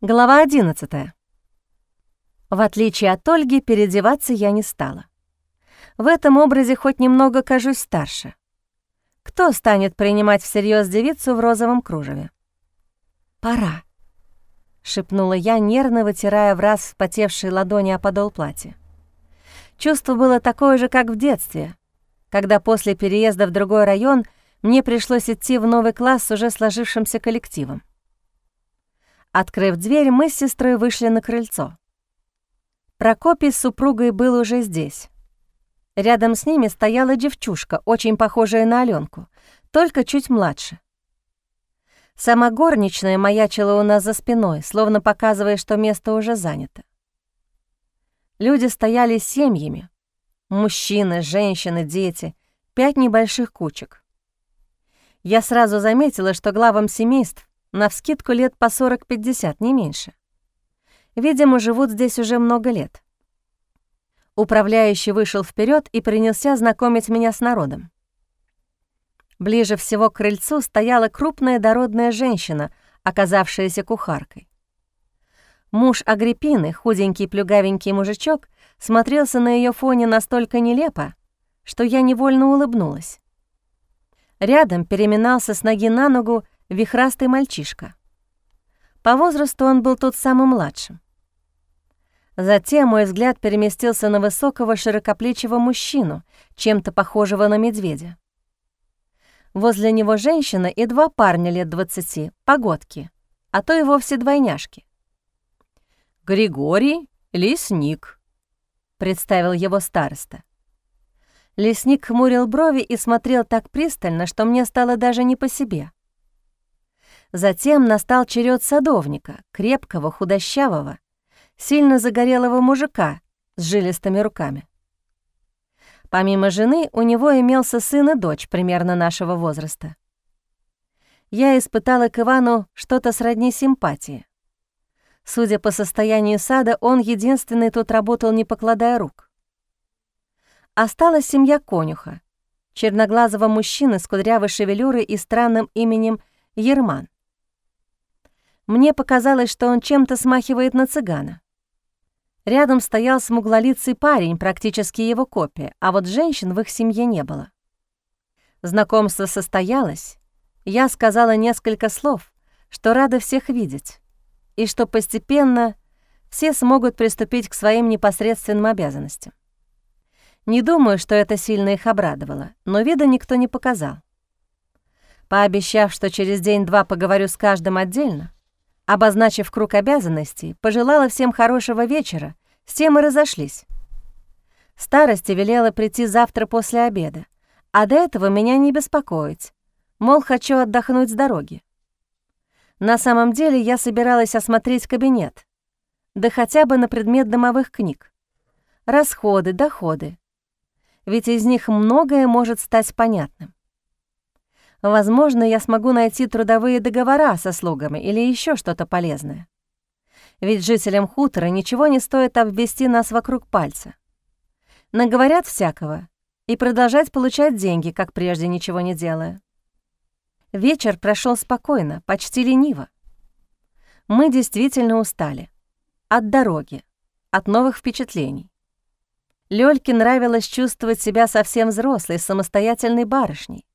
Глава 11. В отличие от Ольги, переодеваться я не стала. В этом образе хоть немного кажусь старше. Кто станет принимать всерьез девицу в розовом кружеве? «Пора», — шепнула я, нервно вытирая в раз вспотевшие ладони о подол платья. Чувство было такое же, как в детстве, когда после переезда в другой район мне пришлось идти в новый класс с уже сложившимся коллективом. Открыв дверь, мы с сестрой вышли на крыльцо. Прокопий с супругой был уже здесь. Рядом с ними стояла девчушка, очень похожая на Аленку, только чуть младше. Сама горничная маячила у нас за спиной, словно показывая, что место уже занято. Люди стояли семьями. Мужчины, женщины, дети, пять небольших кучек. Я сразу заметила, что главам семейств Навскидку лет по 40-50, не меньше. Видимо, живут здесь уже много лет. Управляющий вышел вперед и принялся знакомить меня с народом. Ближе всего к крыльцу стояла крупная дородная женщина, оказавшаяся кухаркой. Муж Агриппины, худенький плюгавенький мужичок, смотрелся на ее фоне настолько нелепо, что я невольно улыбнулась. Рядом переминался с ноги на ногу вихрастый мальчишка. По возрасту он был тут самым младшим. Затем мой взгляд переместился на высокого широкоплечего мужчину, чем-то похожего на медведя. Возле него женщина и два парня лет двадцати, погодки, а то и вовсе двойняшки. «Григорий Лесник», — представил его староста. Лесник хмурил брови и смотрел так пристально, что мне стало даже не по себе. Затем настал черед садовника, крепкого, худощавого, сильно загорелого мужика с жилистыми руками. Помимо жены, у него имелся сын и дочь примерно нашего возраста. Я испытала к Ивану что-то сродни симпатии. Судя по состоянию сада, он единственный тут работал, не покладая рук. Осталась семья конюха, черноглазого мужчины с кудрявой шевелюрой и странным именем Ерман. Мне показалось, что он чем-то смахивает на цыгана. Рядом стоял смуглолицый парень, практически его копия, а вот женщин в их семье не было. Знакомство состоялось, я сказала несколько слов, что рада всех видеть, и что постепенно все смогут приступить к своим непосредственным обязанностям. Не думаю, что это сильно их обрадовало, но вида никто не показал. Пообещав, что через день-два поговорю с каждым отдельно, Обозначив круг обязанностей, пожелала всем хорошего вечера, с тем и разошлись. Старости велела прийти завтра после обеда, а до этого меня не беспокоить, мол, хочу отдохнуть с дороги. На самом деле я собиралась осмотреть кабинет, да хотя бы на предмет домовых книг. Расходы, доходы. Ведь из них многое может стать понятным. Возможно, я смогу найти трудовые договора со слугами или еще что-то полезное. Ведь жителям хутора ничего не стоит обвести нас вокруг пальца. Наговорят всякого и продолжать получать деньги, как прежде ничего не делая. Вечер прошел спокойно, почти лениво. Мы действительно устали. От дороги, от новых впечатлений. Лёльке нравилось чувствовать себя совсем взрослой, самостоятельной барышней.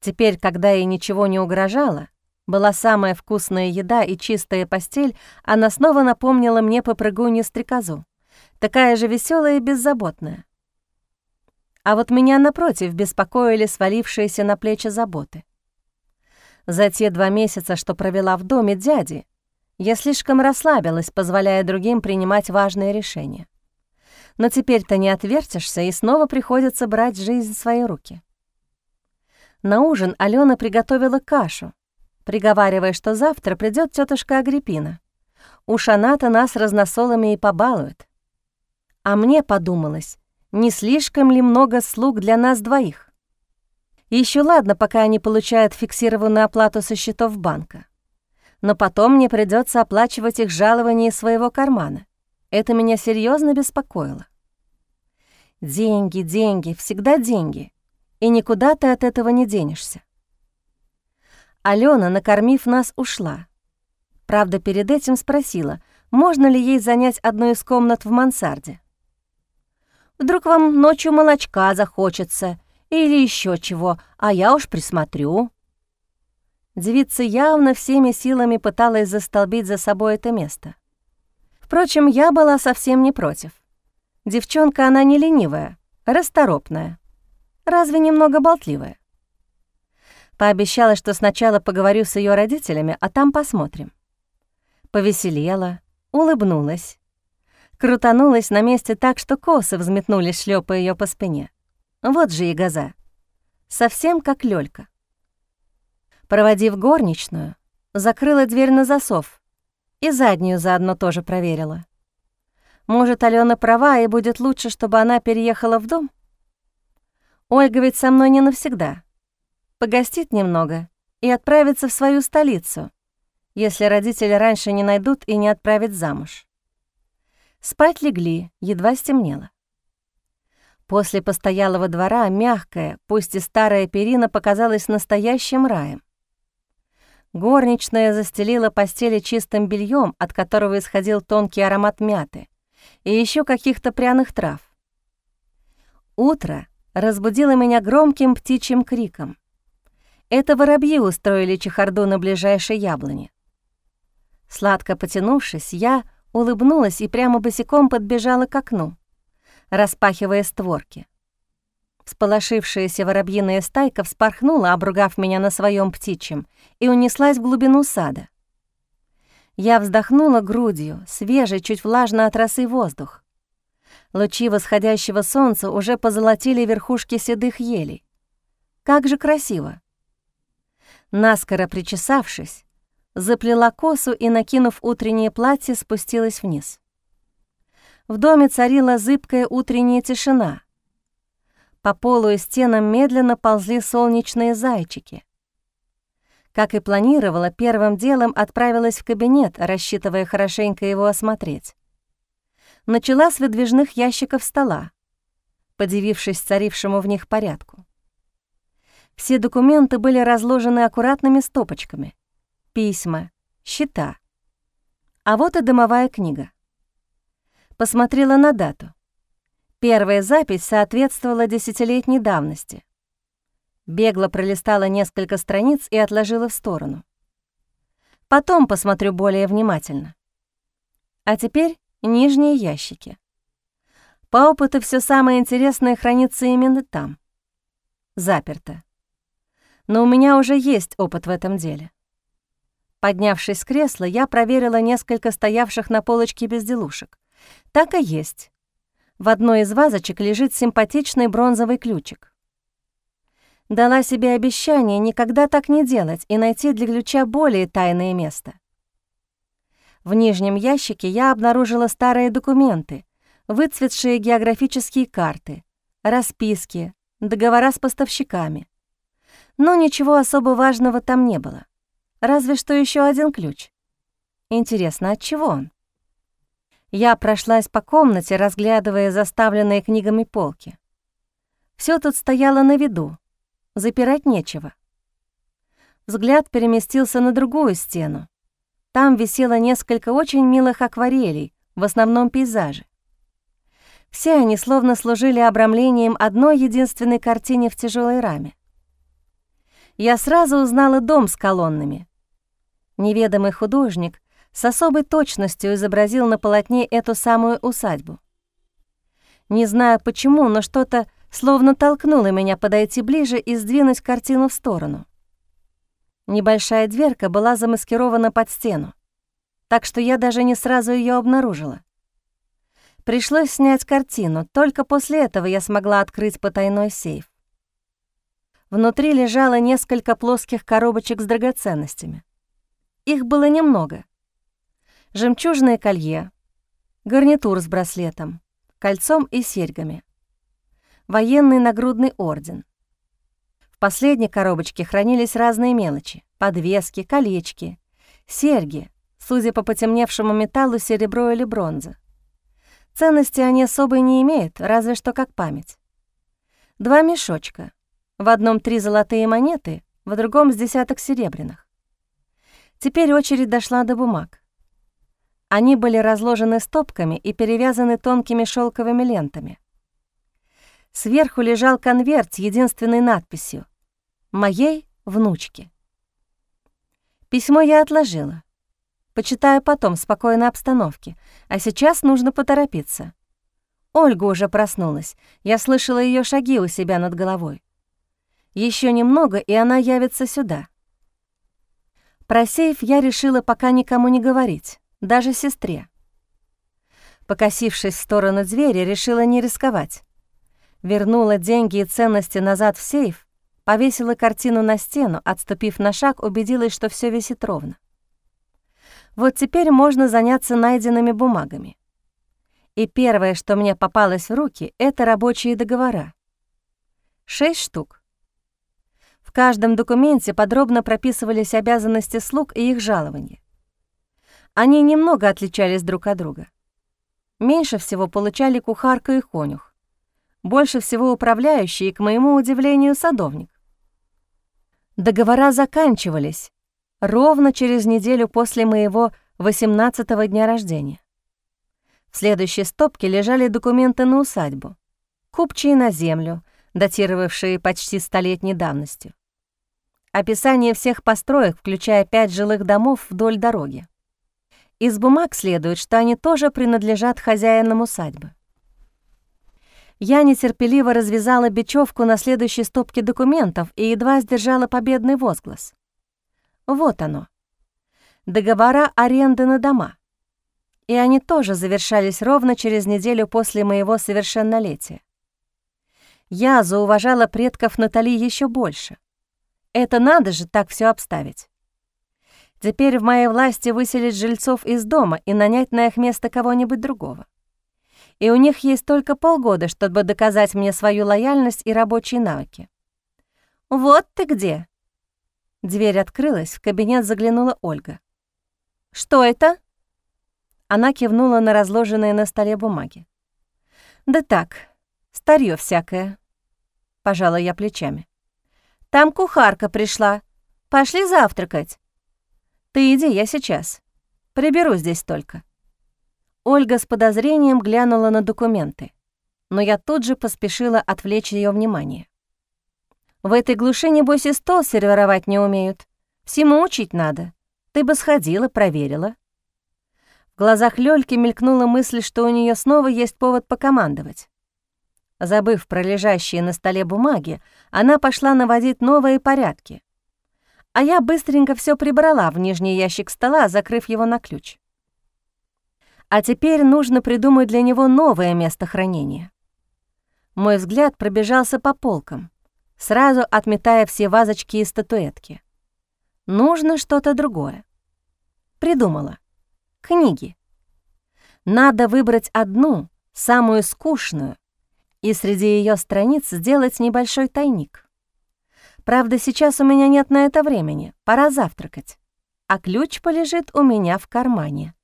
Теперь, когда ей ничего не угрожало, была самая вкусная еда и чистая постель, она снова напомнила мне попрыгунью-стрекозу, такая же веселая и беззаботная. А вот меня, напротив, беспокоили свалившиеся на плечи заботы. За те два месяца, что провела в доме дяди, я слишком расслабилась, позволяя другим принимать важные решения. Но теперь-то не отвертишься, и снова приходится брать жизнь в свои руки. На ужин Алена приготовила кашу, приговаривая, что завтра придет тетушка Агриппина. Уж она-то нас разносолами и побалует. А мне подумалось, не слишком ли много слуг для нас двоих? Еще ладно, пока они получают фиксированную оплату со счетов банка. Но потом мне придется оплачивать их жалование из своего кармана. Это меня серьезно беспокоило. Деньги, деньги, всегда деньги и никуда ты от этого не денешься. Алена, накормив нас, ушла. Правда, перед этим спросила, можно ли ей занять одну из комнат в мансарде. «Вдруг вам ночью молочка захочется или еще чего, а я уж присмотрю». Девица явно всеми силами пыталась застолбить за собой это место. Впрочем, я была совсем не против. Девчонка она не ленивая, расторопная, разве немного болтливая. Пообещала, что сначала поговорю с ее родителями, а там посмотрим. Повеселела, улыбнулась. Крутанулась на месте так, что косы взметнулись, шлепая ее по спине. Вот же и газа. Совсем как Лёлька. Проводив горничную, закрыла дверь на засов и заднюю заодно тоже проверила. Может, Алена права, и будет лучше, чтобы она переехала в дом? Ольга ведь со мной не навсегда. Погостит немного и отправится в свою столицу, если родители раньше не найдут и не отправят замуж. Спать легли, едва стемнело. После постоялого двора мягкая, пусть и старая перина показалась настоящим раем. Горничная застелила постели чистым бельем, от которого исходил тонкий аромат мяты, и еще каких-то пряных трав. Утро разбудило меня громким птичьим криком. Это воробьи устроили чехарду на ближайшей яблоне. Сладко потянувшись, я улыбнулась и прямо босиком подбежала к окну, распахивая створки. Всполошившаяся воробьиная стайка вспорхнула, обругав меня на своем птичьем, и унеслась в глубину сада. Я вздохнула грудью, свежий, чуть влажно от росы воздух. Лучи восходящего солнца уже позолотили верхушки седых елей. Как же красиво! Наскоро причесавшись, заплела косу и, накинув утреннее платье, спустилась вниз. В доме царила зыбкая утренняя тишина. По полу и стенам медленно ползли солнечные зайчики. Как и планировала, первым делом отправилась в кабинет, рассчитывая хорошенько его осмотреть. Начала с выдвижных ящиков стола, подивившись царившему в них порядку. Все документы были разложены аккуратными стопочками. Письма, счета. А вот и домовая книга. Посмотрела на дату. Первая запись соответствовала десятилетней давности. Бегло пролистала несколько страниц и отложила в сторону. Потом посмотрю более внимательно. А теперь нижние ящики. По опыту все самое интересное хранится именно там. Заперто. Но у меня уже есть опыт в этом деле. Поднявшись с кресла, я проверила несколько стоявших на полочке безделушек. Так и есть. В одной из вазочек лежит симпатичный бронзовый ключик. Дала себе обещание никогда так не делать и найти для ключа более тайное место. В нижнем ящике я обнаружила старые документы, выцветшие географические карты, расписки, договора с поставщиками. Но ничего особо важного там не было. Разве что еще один ключ. Интересно, от чего он? Я прошлась по комнате, разглядывая заставленные книгами полки. Все тут стояло на виду, запирать нечего. Взгляд переместился на другую стену. Там висело несколько очень милых акварелей, в основном пейзажи. Все они словно служили обрамлением одной единственной картине в тяжелой раме. Я сразу узнала дом с колоннами. Неведомый художник с особой точностью изобразил на полотне эту самую усадьбу. Не знаю почему, но что-то словно толкнула меня подойти ближе и сдвинуть картину в сторону. Небольшая дверка была замаскирована под стену, так что я даже не сразу ее обнаружила. Пришлось снять картину, только после этого я смогла открыть потайной сейф. Внутри лежало несколько плоских коробочек с драгоценностями. Их было немного. Жемчужное колье, гарнитур с браслетом, кольцом и серьгами военный нагрудный орден. В последней коробочке хранились разные мелочи — подвески, колечки, серьги, судя по потемневшему металлу, серебро или бронза. Ценности они особой не имеют, разве что как память. Два мешочка. В одном три золотые монеты, в другом с десяток серебряных. Теперь очередь дошла до бумаг. Они были разложены стопками и перевязаны тонкими шелковыми лентами. Сверху лежал конверт с единственной надписью «Моей внучке». Письмо я отложила. Почитаю потом в спокойной обстановке, а сейчас нужно поторопиться. Ольга уже проснулась, я слышала ее шаги у себя над головой. Еще немного, и она явится сюда. Про сейф я решила пока никому не говорить, даже сестре. Покосившись в сторону двери, решила не рисковать. Вернула деньги и ценности назад в сейф, повесила картину на стену, отступив на шаг, убедилась, что все висит ровно. Вот теперь можно заняться найденными бумагами. И первое, что мне попалось в руки, это рабочие договора. Шесть штук. В каждом документе подробно прописывались обязанности слуг и их жалования. Они немного отличались друг от друга. Меньше всего получали кухарка и конюх. Больше всего управляющий и, к моему удивлению, садовник. Договора заканчивались ровно через неделю после моего 18-го дня рождения. В следующей стопке лежали документы на усадьбу, купчие на землю, датировавшие почти столетней давностью. Описание всех построек, включая пять жилых домов вдоль дороги. Из бумаг следует, что они тоже принадлежат хозяинам усадьбы. Я нетерпеливо развязала бечевку на следующей стопке документов и едва сдержала победный возглас. Вот оно. Договора аренды на дома. И они тоже завершались ровно через неделю после моего совершеннолетия. Я зауважала предков Натали еще больше. Это надо же так все обставить. Теперь в моей власти выселить жильцов из дома и нанять на их место кого-нибудь другого. И у них есть только полгода, чтобы доказать мне свою лояльность и рабочие навыки. «Вот ты где!» Дверь открылась, в кабинет заглянула Ольга. «Что это?» Она кивнула на разложенные на столе бумаги. «Да так, старье всякое», — пожала я плечами. «Там кухарка пришла. Пошли завтракать». «Ты иди, я сейчас. Приберу здесь только». Ольга с подозрением глянула на документы, но я тут же поспешила отвлечь ее внимание. «В этой глуши, небось, и стол сервировать не умеют. Всему учить надо. Ты бы сходила, проверила». В глазах Лёльки мелькнула мысль, что у нее снова есть повод покомандовать. Забыв про лежащие на столе бумаги, она пошла наводить новые порядки, а я быстренько все прибрала в нижний ящик стола, закрыв его на ключ. А теперь нужно придумать для него новое место хранения. Мой взгляд пробежался по полкам, сразу отметая все вазочки и статуэтки. Нужно что-то другое. Придумала. Книги. Надо выбрать одну, самую скучную, и среди ее страниц сделать небольшой тайник. Правда, сейчас у меня нет на это времени, пора завтракать, а ключ полежит у меня в кармане.